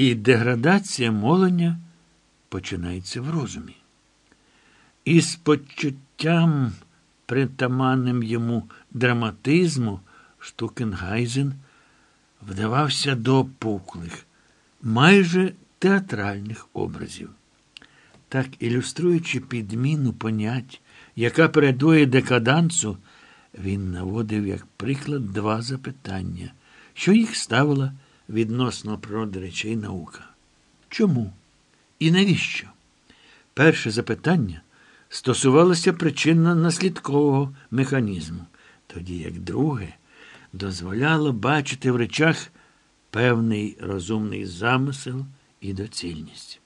І деградація мовлення починається в розумі. І з почуттям, притаманним йому драматизму, Штукенгайзен вдавався до опуклих, майже театральних образів. Так, ілюструючи підміну понять, яка передує декадансу, він наводив як приклад два запитання, що їх ставила відносно природи речей наука. Чому? І навіщо? Перше запитання стосувалося причинно-наслідкового механізму, тоді як друге дозволяло бачити в речах певний розумний замисел і доцільність.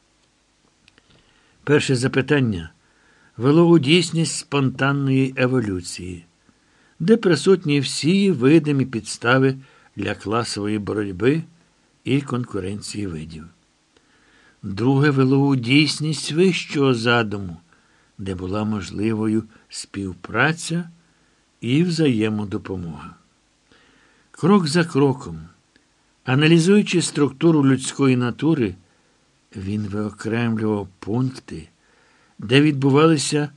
Перше запитання вело у дійсність спонтанної еволюції, де присутні всі видимі підстави для класової боротьби і конкуренції видів. Друге вело у дійсність вищого задуму, де була можливою співпраця і взаємодопомога. Крок за кроком, аналізуючи структуру людської натури, він виокремлював пункти, де відбувалися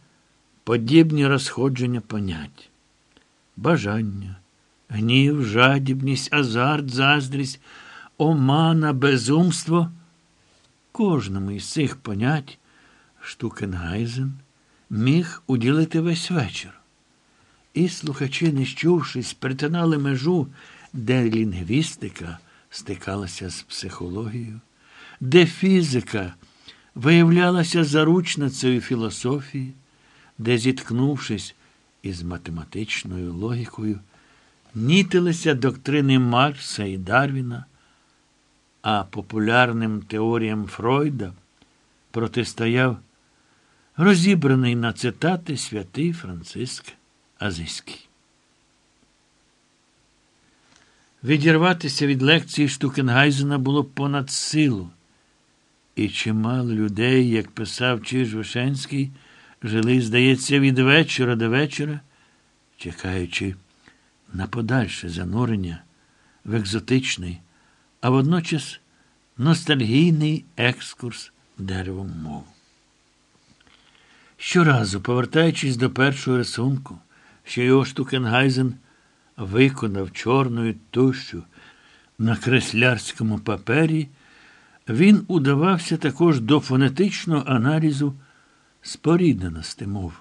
подібні розходження понять, бажання, гнів, жадібність, азарт, заздрість, омана, безумство. Кожному із цих понять Штукенгайзен міг уділити весь вечір. І слухачі, не щувшись, перетинали межу, де лінгвістика стикалася з психологією, де фізика виявлялася заручницею філософії, де, зіткнувшись із математичною логікою, нітилися доктрини Маркса і Дарвіна, а популярним теоріям Фройда протистояв розібраний на цитати святий Франциск Азиський. Відірватися від лекції Штукенгайзена було понад силу. І чимало людей, як писав Чиж Вишенський, жили, здається, від вечора до вечора, чекаючи на подальше занурення в екзотичний, а водночас ностальгійний екскурс деревом мов. Щоразу, повертаючись до першого рисунку, що його Штукенгайзен виконав чорною тущу на креслярському папері, він удавався також до фонетичного аналізу спорідненості мов.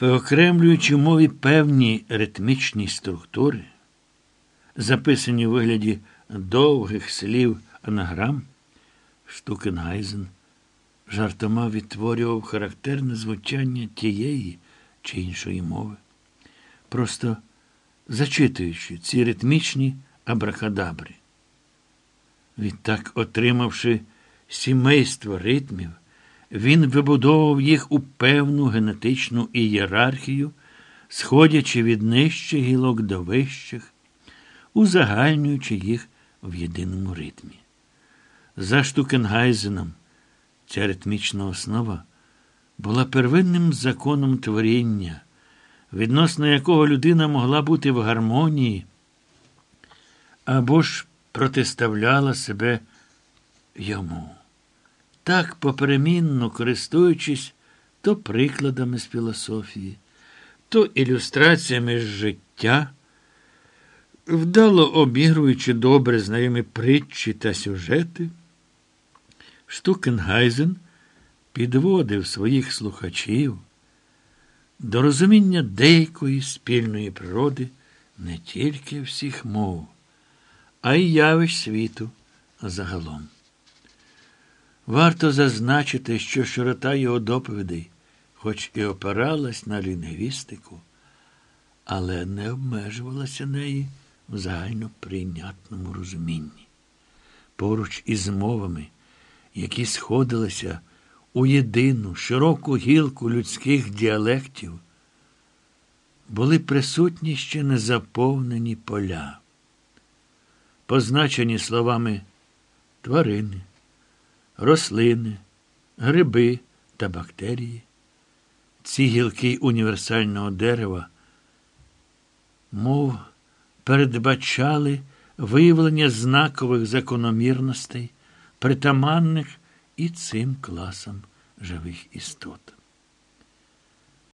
Виокремлюючи мові певні ритмічні структури, записані у вигляді довгих слів анаграм, Штукенгайзен жартома відтворював характерне звучання тієї чи іншої мови, просто зачитуючи ці ритмічні абракадабри. Відтак, отримавши сімейство ритмів, він вибудовував їх у певну генетичну ієрархію, сходячи від нижчих гілок до вищих, узагальнюючи їх в єдиному ритмі. За Штукенгайзеном ця ритмічна основа була первинним законом творіння, відносно якого людина могла бути в гармонії або ж протиставляла себе йому. Так поперемінно користуючись то прикладами з філософії, то ілюстраціями з життя, вдало обігруючи добре знайомі притчі та сюжети, Штукенгайзен підводив своїх слухачів до розуміння деякої спільної природи не тільки всіх мов, а й явищ світу загалом. Варто зазначити, що широта його доповідей, хоч і опиралась на лінгвістику, але не обмежувалася неї в загально прийнятному розумінні. Поруч із мовами, які сходилися у єдину широку гілку людських діалектів, були присутні ще незаповнені поля, позначені словами тварини рослини, гриби та бактерії. Ці гілки універсального дерева, мов передбачали виявлення знакових закономірностей, притаманних і цим класам живих істот.